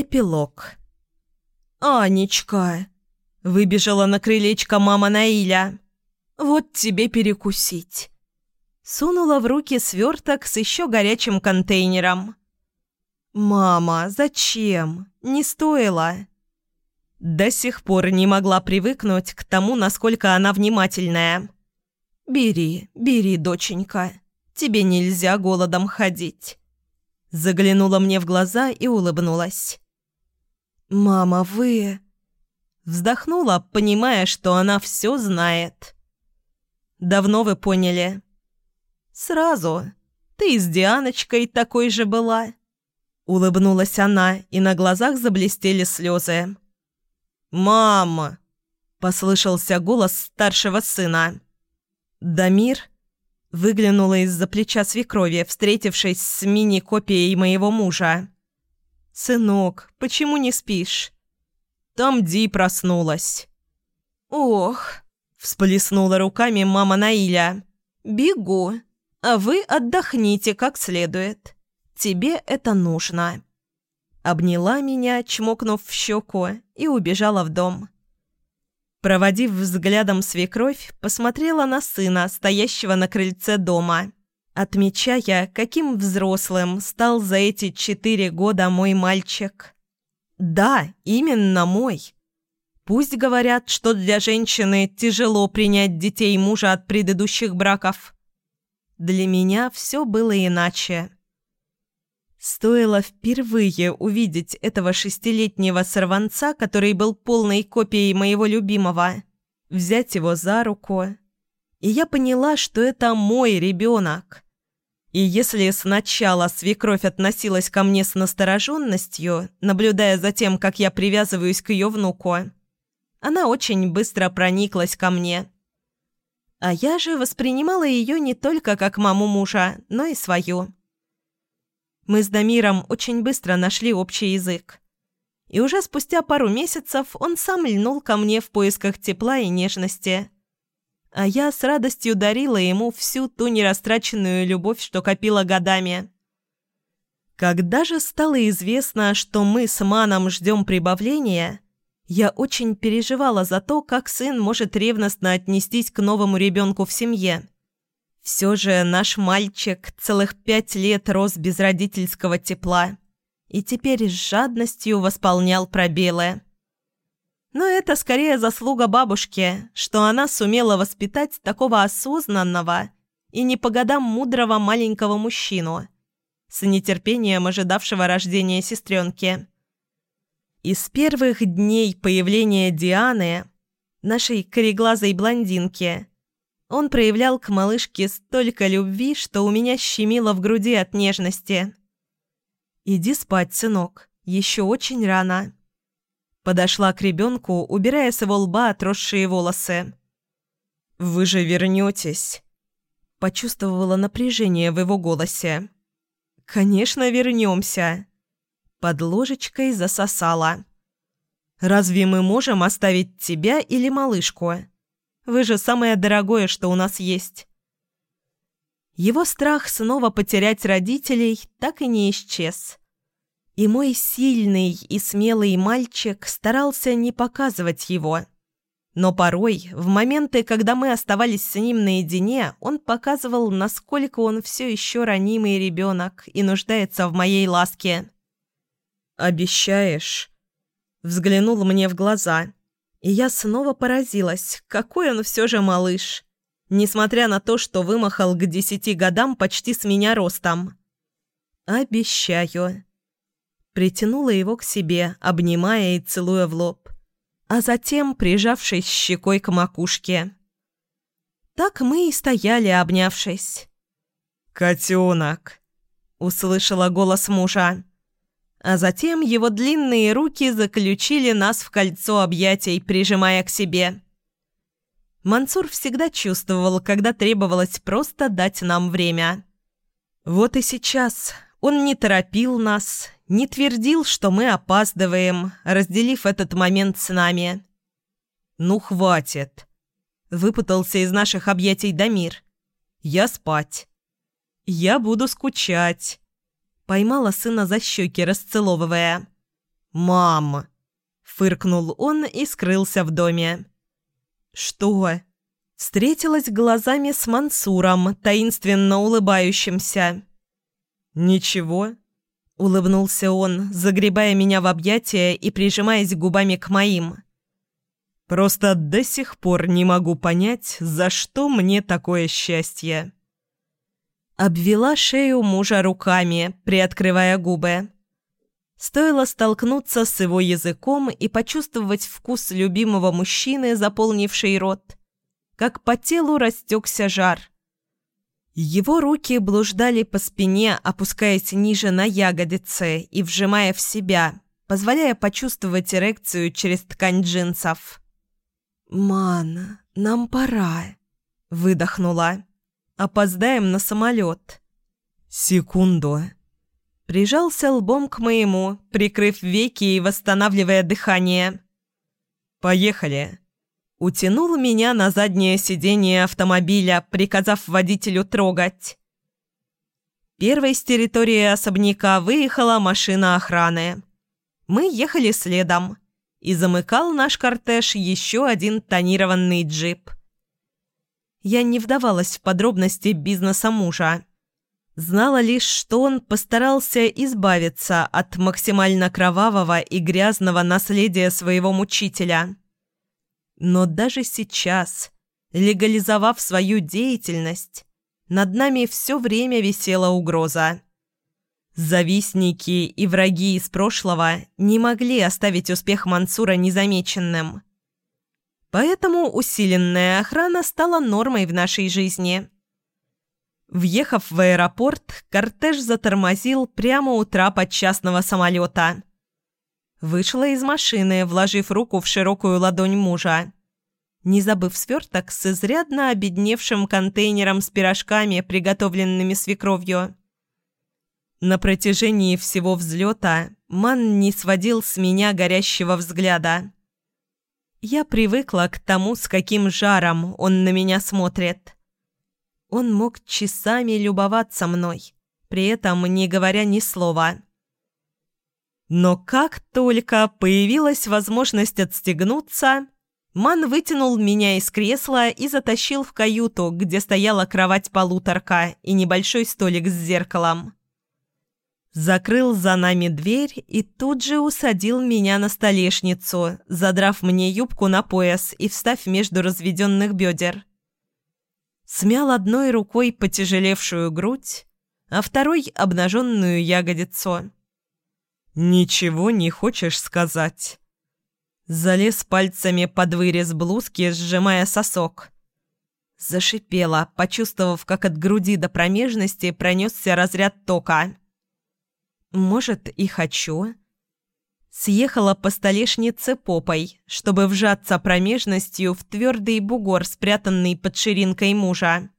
Эпилог. «Анечка!» – выбежала на крылечко мама Наиля. «Вот тебе перекусить». Сунула в руки сверток с еще горячим контейнером. «Мама, зачем? Не стоило». До сих пор не могла привыкнуть к тому, насколько она внимательная. «Бери, бери, доченька. Тебе нельзя голодом ходить». Заглянула мне в глаза и улыбнулась. «Мама, вы...» Вздохнула, понимая, что она все знает. «Давно вы поняли?» «Сразу. Ты с Дианочкой такой же была». Улыбнулась она, и на глазах заблестели слезы. «Мама!» – послышался голос старшего сына. «Дамир?» – выглянула из-за плеча свекрови, встретившись с мини-копией моего мужа. «Сынок, почему не спишь?» «Там Ди проснулась». «Ох!» – всплеснула руками мама Наиля. «Бегу, а вы отдохните как следует. Тебе это нужно» обняла меня, чмокнув в щеку, и убежала в дом. Проводив взглядом свекровь, посмотрела на сына, стоящего на крыльце дома, отмечая, каким взрослым стал за эти четыре года мой мальчик. Да, именно мой. Пусть говорят, что для женщины тяжело принять детей мужа от предыдущих браков. Для меня все было иначе. Стоило впервые увидеть этого шестилетнего сорванца, который был полной копией моего любимого, взять его за руку, и я поняла, что это мой ребенок. И если сначала свекровь относилась ко мне с настороженностью, наблюдая за тем, как я привязываюсь к ее внуку, она очень быстро прониклась ко мне. А я же воспринимала ее не только как маму мужа, но и свою. Мы с Дамиром очень быстро нашли общий язык. И уже спустя пару месяцев он сам льнул ко мне в поисках тепла и нежности. А я с радостью дарила ему всю ту нерастраченную любовь, что копила годами. Когда же стало известно, что мы с Маном ждем прибавления, я очень переживала за то, как сын может ревностно отнестись к новому ребенку в семье. Все же наш мальчик целых пять лет рос без родительского тепла и теперь с жадностью восполнял пробелы. Но это скорее заслуга бабушки, что она сумела воспитать такого осознанного и не по годам мудрого маленького мужчину, с нетерпением ожидавшего рождения сестренки. И с первых дней появления Дианы, нашей кореглазой блондинки, он проявлял к малышке столько любви, что у меня щемило в груди от нежности. «Иди спать, сынок, еще очень рано». Подошла к ребенку, убирая с его лба отросшие волосы. «Вы же вернетесь?» Почувствовала напряжение в его голосе. «Конечно, вернемся!» Под ложечкой засосала. «Разве мы можем оставить тебя или малышку?» Вы же самое дорогое, что у нас есть». Его страх снова потерять родителей так и не исчез. И мой сильный и смелый мальчик старался не показывать его. Но порой, в моменты, когда мы оставались с ним наедине, он показывал, насколько он все еще ранимый ребенок и нуждается в моей ласке. «Обещаешь?» Взглянул мне в глаза. И я снова поразилась, какой он все же малыш. Несмотря на то, что вымахал к десяти годам почти с меня ростом. «Обещаю». Притянула его к себе, обнимая и целуя в лоб. А затем прижавшись щекой к макушке. Так мы и стояли, обнявшись. «Котенок!» — услышала голос мужа а затем его длинные руки заключили нас в кольцо объятий, прижимая к себе. Мансур всегда чувствовал, когда требовалось просто дать нам время. Вот и сейчас он не торопил нас, не твердил, что мы опаздываем, разделив этот момент с нами. «Ну, хватит!» – выпутался из наших объятий Дамир. «Я спать. Я буду скучать». Поймала сына за щеки, расцеловывая. «Мам!» – фыркнул он и скрылся в доме. «Что?» Встретилась глазами с Мансуром, таинственно улыбающимся. «Ничего», — улыбнулся он, загребая меня в объятия и прижимаясь губами к моим. «Просто до сих пор не могу понять, за что мне такое счастье». Обвела шею мужа руками, приоткрывая губы. Стоило столкнуться с его языком и почувствовать вкус любимого мужчины, заполнивший рот, как по телу растекся жар. Его руки блуждали по спине, опускаясь ниже на ягодицы и вжимая в себя, позволяя почувствовать эрекцию через ткань джинсов. «Ман, нам пора», — выдохнула. «Опоздаем на самолет». «Секунду». Прижался лбом к моему, прикрыв веки и восстанавливая дыхание. «Поехали» утянул меня на заднее сиденье автомобиля, приказав водителю трогать. Первой с территории особняка выехала машина охраны. Мы ехали следом, и замыкал наш кортеж еще один тонированный джип. Я не вдавалась в подробности бизнеса мужа. Знала лишь, что он постарался избавиться от максимально кровавого и грязного наследия своего мучителя – но даже сейчас, легализовав свою деятельность, над нами все время висела угроза. Завистники и враги из прошлого не могли оставить успех Мансура незамеченным. Поэтому усиленная охрана стала нормой в нашей жизни. Въехав в аэропорт, кортеж затормозил прямо у трапа частного самолета. Вышла из машины, вложив руку в широкую ладонь мужа. Не забыв сверток с изрядно обедневшим контейнером с пирожками, приготовленными свекровью. На протяжении всего взлета Ман не сводил с меня горящего взгляда. Я привыкла к тому, с каким жаром он на меня смотрит. Он мог часами любоваться мной, при этом не говоря ни слова. Но как только появилась возможность отстегнуться, Ман вытянул меня из кресла и затащил в каюту, где стояла кровать-полуторка и небольшой столик с зеркалом. Закрыл за нами дверь и тут же усадил меня на столешницу, задрав мне юбку на пояс и встав между разведенных бедер. Смял одной рукой потяжелевшую грудь, а второй — обнаженную ягодицу. «Ничего не хочешь сказать?» Залез пальцами под вырез блузки, сжимая сосок. Зашипела, почувствовав, как от груди до промежности пронесся разряд тока. «Может, и хочу?» Съехала по столешнице попой, чтобы вжаться промежностью в твердый бугор, спрятанный под ширинкой мужа.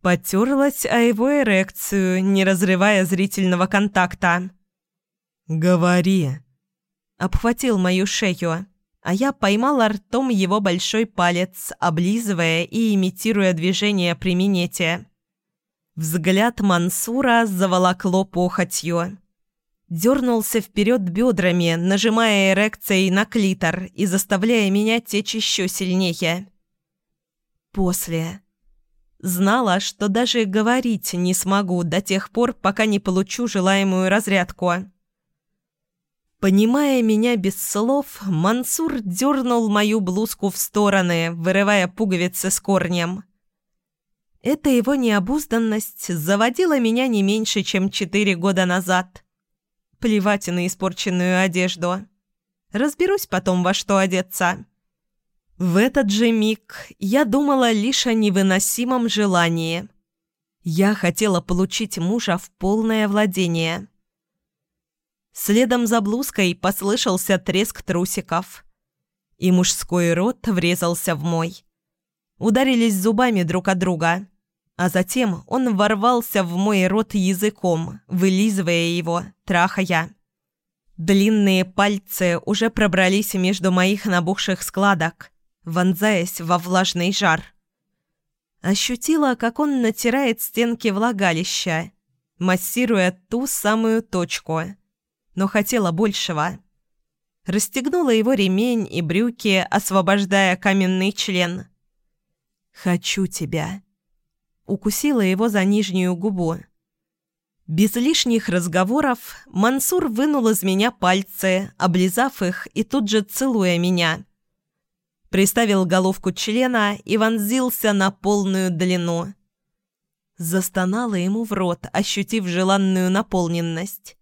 Потерлась о его эрекцию, не разрывая зрительного контакта. «Говори!» Обхватил мою шею, а я поймала ртом его большой палец, облизывая и имитируя движение при минете. Взгляд Мансура заволокло похотью. Дернулся вперед бедрами, нажимая эрекцией на клитор и заставляя меня течь еще сильнее. После. Знала, что даже говорить не смогу до тех пор, пока не получу желаемую разрядку. Понимая меня без слов, Мансур дернул мою блузку в стороны, вырывая пуговицы с корнем. Эта его необузданность заводила меня не меньше, чем четыре года назад. Плевать на испорченную одежду. Разберусь потом, во что одеться. В этот же миг я думала лишь о невыносимом желании. Я хотела получить мужа в полное владение. Следом за блузкой послышался треск трусиков. И мужской рот врезался в мой. Ударились зубами друг от друга. А затем он ворвался в мой рот языком, вылизывая его, трахая. Длинные пальцы уже пробрались между моих набухших складок, вонзаясь во влажный жар. Ощутила, как он натирает стенки влагалища, массируя ту самую точку – но хотела большего. Расстегнула его ремень и брюки, освобождая каменный член. «Хочу тебя». Укусила его за нижнюю губу. Без лишних разговоров Мансур вынул из меня пальцы, облизав их и тут же целуя меня. Приставил головку члена и вонзился на полную длину. Застонала ему в рот, ощутив желанную наполненность.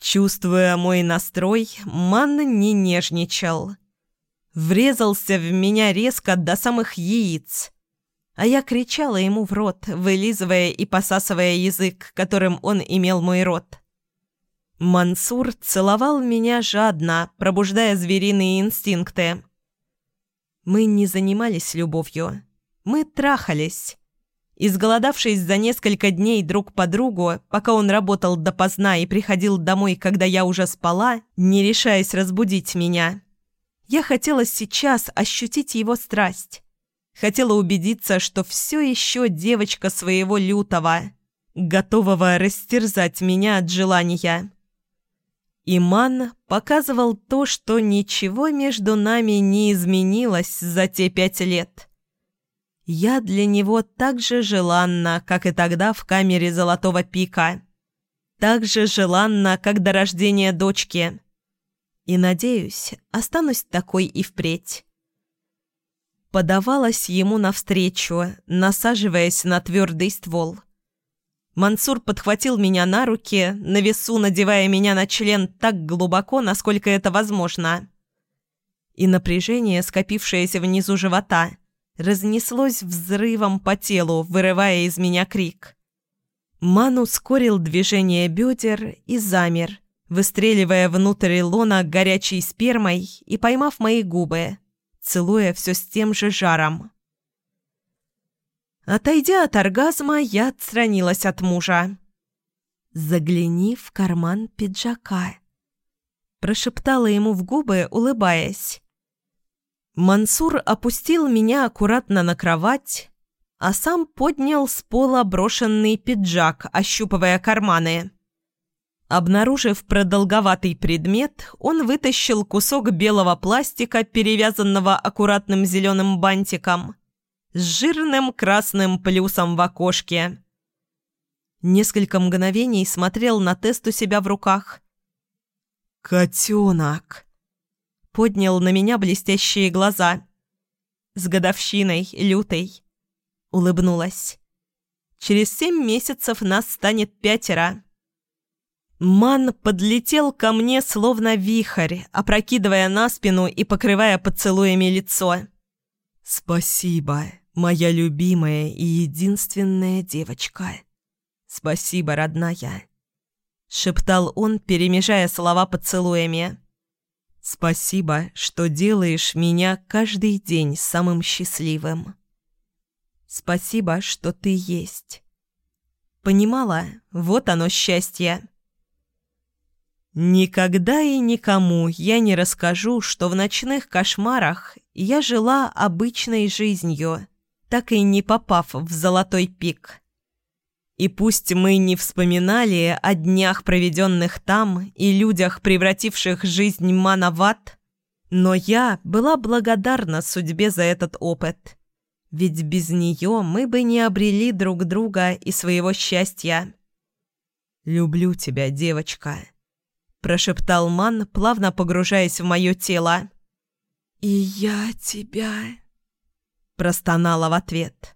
Чувствуя мой настрой, Ман не нежничал. Врезался в меня резко до самых яиц – а я кричала ему в рот, вылизывая и посасывая язык, которым он имел мой рот. Мансур целовал меня жадно, пробуждая звериные инстинкты. Мы не занимались любовью. Мы трахались. Изголодавшись за несколько дней друг по другу, пока он работал допоздна и приходил домой, когда я уже спала, не решаясь разбудить меня, я хотела сейчас ощутить его страсть. Хотела убедиться, что все еще девочка своего лютого, готового растерзать меня от желания. Иман показывал то, что ничего между нами не изменилось за те пять лет. Я для него так же желанна, как и тогда в камере Золотого Пика. Так же желанна, как до рождения дочки. И, надеюсь, останусь такой и впредь подавалась ему навстречу, насаживаясь на твердый ствол. Мансур подхватил меня на руки, на весу надевая меня на член так глубоко, насколько это возможно. И напряжение, скопившееся внизу живота, разнеслось взрывом по телу, вырывая из меня крик. Ман ускорил движение бедер и замер, выстреливая внутрь лона горячей спермой и поймав мои губы целуя все с тем же жаром. Отойдя от оргазма, я отстранилась от мужа. «Загляни в карман пиджака», — прошептала ему в губы, улыбаясь. Мансур опустил меня аккуратно на кровать, а сам поднял с пола брошенный пиджак, ощупывая карманы. Обнаружив продолговатый предмет, он вытащил кусок белого пластика, перевязанного аккуратным зеленым бантиком, с жирным красным плюсом в окошке. Несколько мгновений смотрел на тест у себя в руках. «Котенок!» Поднял на меня блестящие глаза. «С годовщиной, лютой!» Улыбнулась. «Через семь месяцев нас станет пятеро!» Ман подлетел ко мне словно вихрь, опрокидывая на спину и покрывая поцелуями лицо. «Спасибо, моя любимая и единственная девочка. Спасибо, родная», — шептал он, перемежая слова поцелуями. «Спасибо, что делаешь меня каждый день самым счастливым. Спасибо, что ты есть». Понимала, вот оно счастье. Никогда и никому я не расскажу, что в ночных кошмарах я жила обычной жизнью, так и не попав в золотой пик. И пусть мы не вспоминали о днях, проведенных там, и людях, превративших жизнь Мана в ад, но я была благодарна судьбе за этот опыт. Ведь без нее мы бы не обрели друг друга и своего счастья. «Люблю тебя, девочка», прошептал Ман, плавно погружаясь в мое тело. «И я тебя...» простонала в ответ.